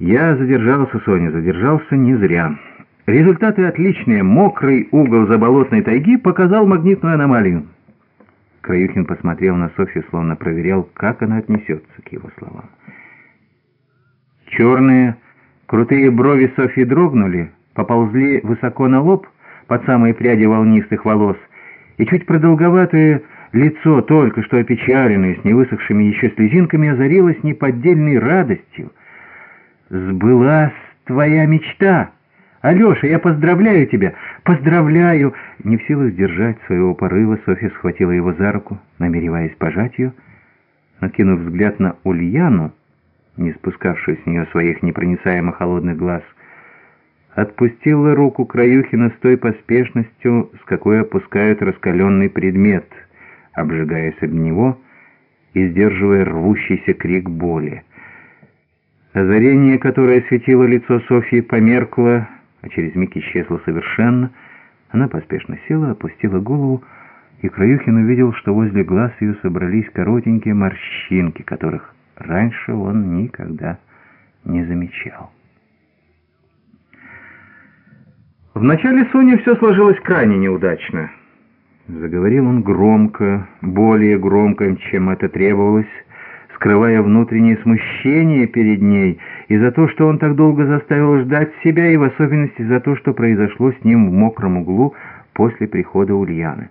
Я задержался, Соня, задержался не зря. Результаты отличные. Мокрый угол заболотной тайги показал магнитную аномалию. Краюхин посмотрел на Софью, словно проверял, как она отнесется к его словам. Черные, крутые брови Софьи дрогнули, поползли высоко на лоб под самые пряди волнистых волос, и чуть продолговатое лицо, только что опечаленное, с невысохшими еще слезинками, озарилось неподдельной радостью. «Сбылась твоя мечта! Алеша, я поздравляю тебя! Поздравляю!» Не в силах сдержать своего порыва, Софья схватила его за руку, намереваясь пожать ее. Накинув взгляд на Ульяну, не спускавшую с нее своих непроницаемо холодных глаз, отпустила руку Краюхина с той поспешностью, с какой опускают раскаленный предмет, обжигаясь об него и сдерживая рвущийся крик боли. Озарение, которое осветило лицо Софьи, померкло, а через миг исчезло совершенно. Она поспешно села, опустила голову, и Краюхин увидел, что возле глаз ее собрались коротенькие морщинки, которых раньше он никогда не замечал. Вначале Соне все сложилось крайне неудачно. Заговорил он громко, более громко, чем это требовалось, скрывая внутреннее смущение перед ней и за то, что он так долго заставил ждать себя, и в особенности за то, что произошло с ним в мокром углу после прихода Ульяны.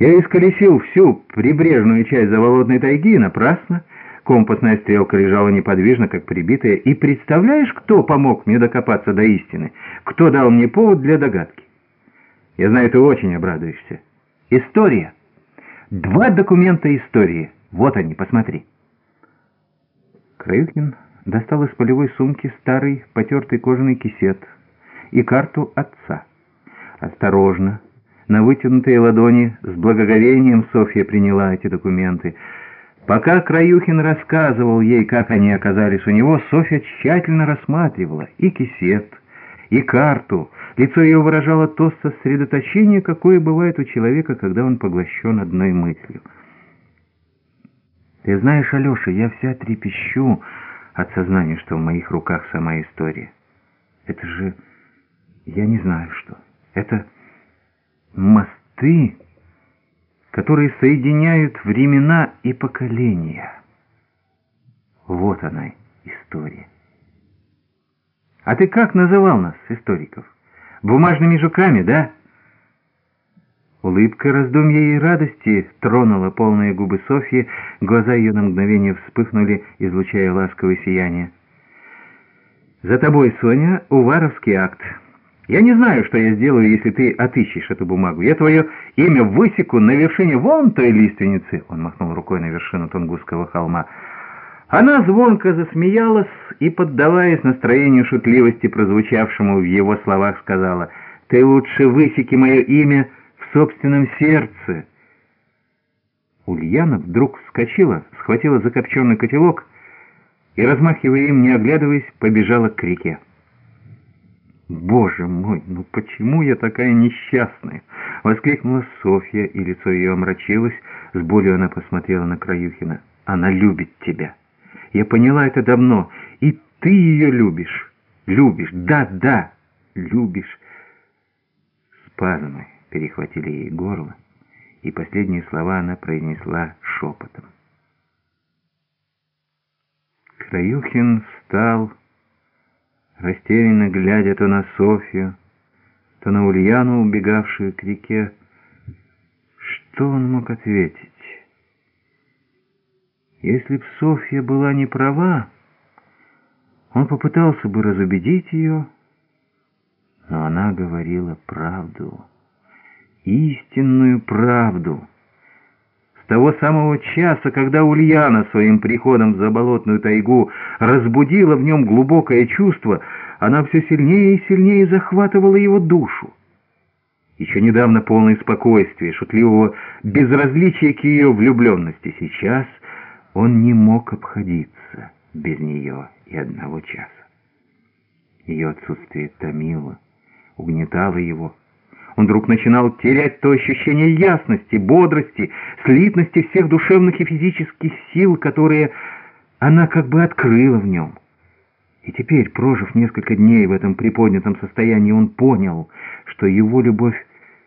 Я исколесил всю прибрежную часть заволодной тайги напрасно, Компасная стрелка лежала неподвижно, как прибитая. И представляешь, кто помог мне докопаться до истины? Кто дал мне повод для догадки? Я знаю, ты очень обрадуешься. История. Два документа истории. Вот они, посмотри. Краюхин достал из полевой сумки старый потертый кожаный кисет и карту отца. Осторожно, на вытянутые ладони, с благоговением Софья приняла эти документы — Пока Краюхин рассказывал ей, как они оказались у него, Софья тщательно рассматривала и кисет, и карту. Лицо ее выражало то сосредоточение, какое бывает у человека, когда он поглощен одной мыслью. «Ты знаешь, Алеша, я вся трепещу от сознания, что в моих руках сама история. Это же... я не знаю что. Это мосты...» которые соединяют времена и поколения. Вот она, история. А ты как называл нас, историков? Бумажными жуками, да? Улыбка раздумья и радости тронула полные губы Софьи, глаза ее на мгновение вспыхнули, излучая ласковое сияние. «За тобой, Соня, Уваровский акт». Я не знаю, что я сделаю, если ты отыщешь эту бумагу. Я твое имя высеку на вершине вон той лиственницы. Он махнул рукой на вершину Тунгусского холма. Она звонко засмеялась и, поддаваясь настроению шутливости, прозвучавшему в его словах, сказала, «Ты лучше высеки мое имя собственном сердце». Ульяна вдруг вскочила, схватила закопченный котелок и, размахивая им, не оглядываясь, побежала к реке. «Боже мой, ну почему я такая несчастная?» — воскликнула Софья, и лицо ее омрачилось. С болью она посмотрела на Краюхина. «Она любит тебя. Я поняла это давно. И ты ее любишь. Любишь. Да, да, любишь». Спазмы перехватили ей горло, и последние слова она произнесла шепотом. Краюхин встал растерянно глядя то на Софью, то на Ульяну, убегавшую к реке. Что он мог ответить? Если б Софья была не права, он попытался бы разубедить ее, но она говорила правду, истинную правду. С того самого часа, когда Ульяна своим приходом в заболотную тайгу разбудила в нем глубокое чувство, она все сильнее и сильнее захватывала его душу. Еще недавно полное спокойствия, шутливого безразличия к ее влюбленности. Сейчас он не мог обходиться без нее и одного часа. Ее отсутствие томило, угнетало его. Он вдруг начинал терять то ощущение ясности, бодрости, слитности всех душевных и физических сил, которые она как бы открыла в нем. И теперь, прожив несколько дней в этом приподнятом состоянии, он понял, что его любовь